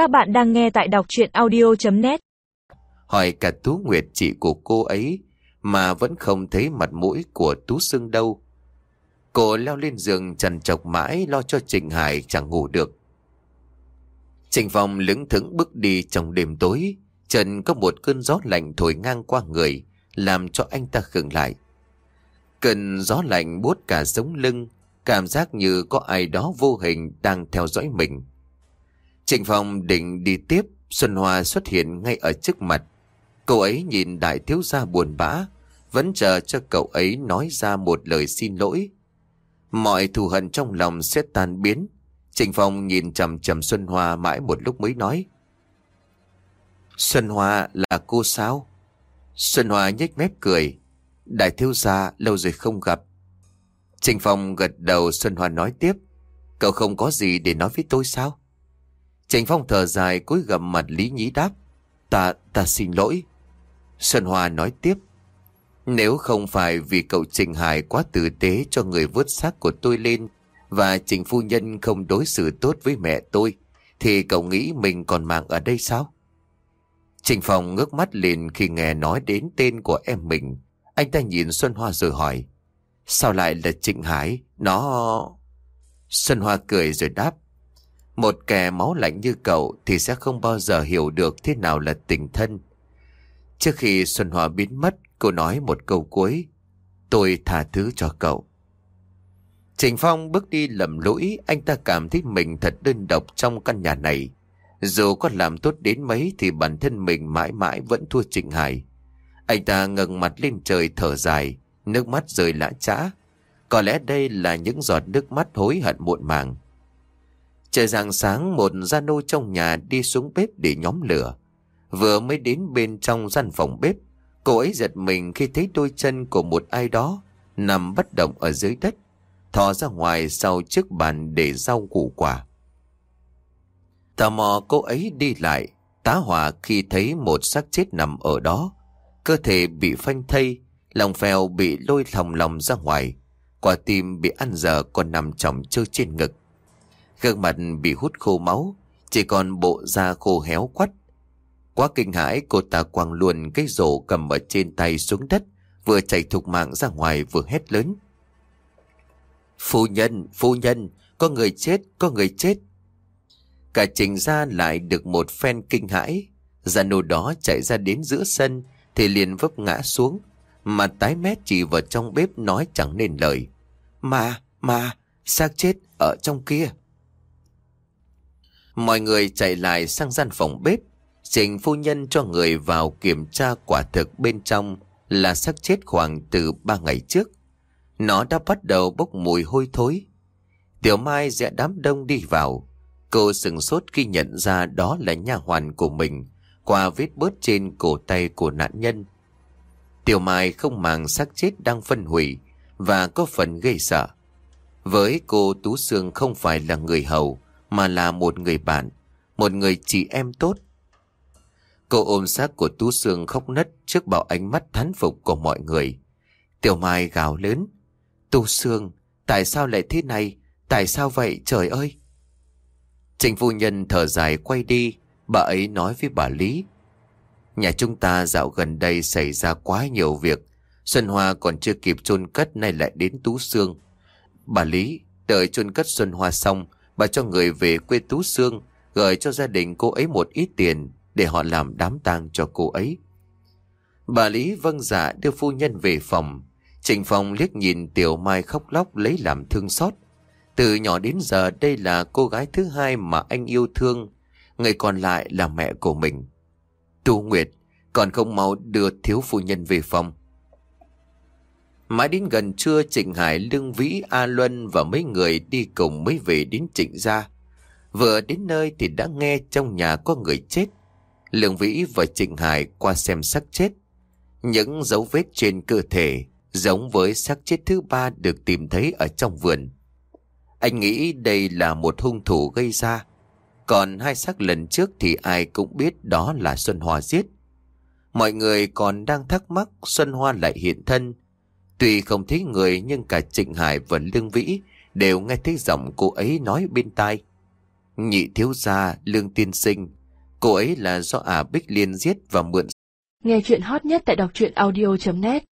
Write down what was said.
Các bạn đang nghe tại đọc chuyện audio.net Hỏi cả Tú Nguyệt chị của cô ấy mà vẫn không thấy mặt mũi của Tú Sương đâu. Cô leo lên giường trần trọc mãi lo cho trình Hải chẳng ngủ được. trình Phong lững thững bước đi trong đêm tối, trần có một cơn gió lạnh thổi ngang qua người, làm cho anh ta khựng lại. Cơn gió lạnh buốt cả sống lưng, cảm giác như có ai đó vô hình đang theo dõi mình. Trịnh Phong định đi tiếp, Xuân Hoa xuất hiện ngay ở trước mặt. Cậu ấy nhìn đại thiếu gia buồn bã, vẫn chờ cho cậu ấy nói ra một lời xin lỗi. Mọi thù hận trong lòng sẽ tan biến. Trịnh Phong nhìn chầm chầm Xuân Hoa mãi một lúc mới nói. Xuân Hoa là cô sao? Xuân Hoa nhếch mép cười. Đại thiếu gia lâu rồi không gặp. Trịnh Phong gật đầu Xuân Hoa nói tiếp. Cậu không có gì để nói với tôi sao? Trịnh Phong thở dài cúi gầm mặt Lý Nhí đáp. Ta, ta xin lỗi. Xuân Hoa nói tiếp. Nếu không phải vì cậu Trình Hải quá tử tế cho người vớt xác của tôi lên và Trình Phu Nhân không đối xử tốt với mẹ tôi, thì cậu nghĩ mình còn mạng ở đây sao? Trình Phong ngước mắt lên khi nghe nói đến tên của em mình. Anh ta nhìn Xuân Hoa rồi hỏi. Sao lại là Trịnh Hải? Nó... Xuân Hoa cười rồi đáp. Một kẻ máu lạnh như cậu thì sẽ không bao giờ hiểu được thế nào là tình thân. Trước khi Xuân hòa biến mất, cô nói một câu cuối. Tôi tha thứ cho cậu. Trình Phong bước đi lầm lũi, anh ta cảm thấy mình thật đơn độc trong căn nhà này. Dù có làm tốt đến mấy thì bản thân mình mãi mãi vẫn thua Trịnh Hải. Anh ta ngẩng mặt lên trời thở dài, nước mắt rơi lã trã. Có lẽ đây là những giọt nước mắt hối hận muộn màng. Trời rạng sáng một gia nô trong nhà đi xuống bếp để nhóm lửa. Vừa mới đến bên trong gian phòng bếp, cô ấy giật mình khi thấy đôi chân của một ai đó nằm bất động ở dưới đất, thò ra ngoài sau chiếc bàn để rau củ quả. Tò mò cô ấy đi lại, tá hỏa khi thấy một xác chết nằm ở đó. Cơ thể bị phanh thây, lòng phèo bị lôi lòng lòng ra ngoài, quả tim bị ăn dở còn nằm chồng chơi trên ngực. Gương mặt bị hút khô máu, chỉ còn bộ da khô héo quắt. Quá kinh hãi cô ta quăng luôn cái rổ cầm ở trên tay xuống đất, vừa chạy thục mạng ra ngoài vừa hét lớn. Phu nhân, phu nhân, có người chết, có người chết. Cả trình ra lại được một phen kinh hãi. ra nô đó chạy ra đến giữa sân thì liền vấp ngã xuống. Mà tái mét chỉ vào trong bếp nói chẳng nên lời. Mà, mà, xác chết ở trong kia. Mọi người chạy lại sang gian phòng bếp. Trình phu nhân cho người vào kiểm tra quả thực bên trong là xác chết khoảng từ ba ngày trước. Nó đã bắt đầu bốc mùi hôi thối. Tiểu Mai dẹ đám đông đi vào. Cô sừng sốt khi nhận ra đó là nhà hoàn của mình, qua vết bớt trên cổ tay của nạn nhân. Tiểu Mai không màng xác chết đang phân hủy và có phần gây sợ. Với cô Tú Sương không phải là người hầu mà là một người bạn, một người chị em tốt. Cô ôm xác của Tú Sương khóc nấc trước bao ánh mắt thán phục của mọi người. Tiểu Mai gào lớn. Tú Sương, tại sao lại thế này? Tại sao vậy trời ơi? Trình phu nhân thở dài quay đi, bà ấy nói với bà Lý. Nhà chúng ta dạo gần đây xảy ra quá nhiều việc. Xuân Hoa còn chưa kịp chôn cất nay lại đến Tú Sương. Bà Lý, đợi chôn cất Xuân Hoa xong, bà cho người về quê Tú Sương, gửi cho gia đình cô ấy một ít tiền để họ làm đám tang cho cô ấy. Bà Lý vâng dạ đưa phu nhân về phòng. Trịnh Phong liếc nhìn Tiểu Mai khóc lóc lấy làm thương xót. Từ nhỏ đến giờ đây là cô gái thứ hai mà anh yêu thương. Người còn lại là mẹ của mình. Tu Nguyệt, còn không mau đưa thiếu phu nhân về phòng. Mãi đến gần trưa Trịnh Hải, Lương Vĩ, A Luân và mấy người đi cùng mới về đến Trịnh Gia. Vừa đến nơi thì đã nghe trong nhà có người chết. Lương Vĩ và Trịnh Hải qua xem xác chết. Những dấu vết trên cơ thể giống với xác chết thứ ba được tìm thấy ở trong vườn. Anh nghĩ đây là một hung thủ gây ra. Còn hai xác lần trước thì ai cũng biết đó là Xuân Hoa giết. Mọi người còn đang thắc mắc Xuân Hoa lại hiện thân. Tuy không thấy người nhưng cả Trịnh Hải và Lương Vĩ đều nghe thấy giọng cô ấy nói bên tai. Nhị thiếu gia, lương tiên sinh. Cô ấy là do ả Bích Liên giết và mượn Nghe chuyện hot nhất tại đọc truyện audio.net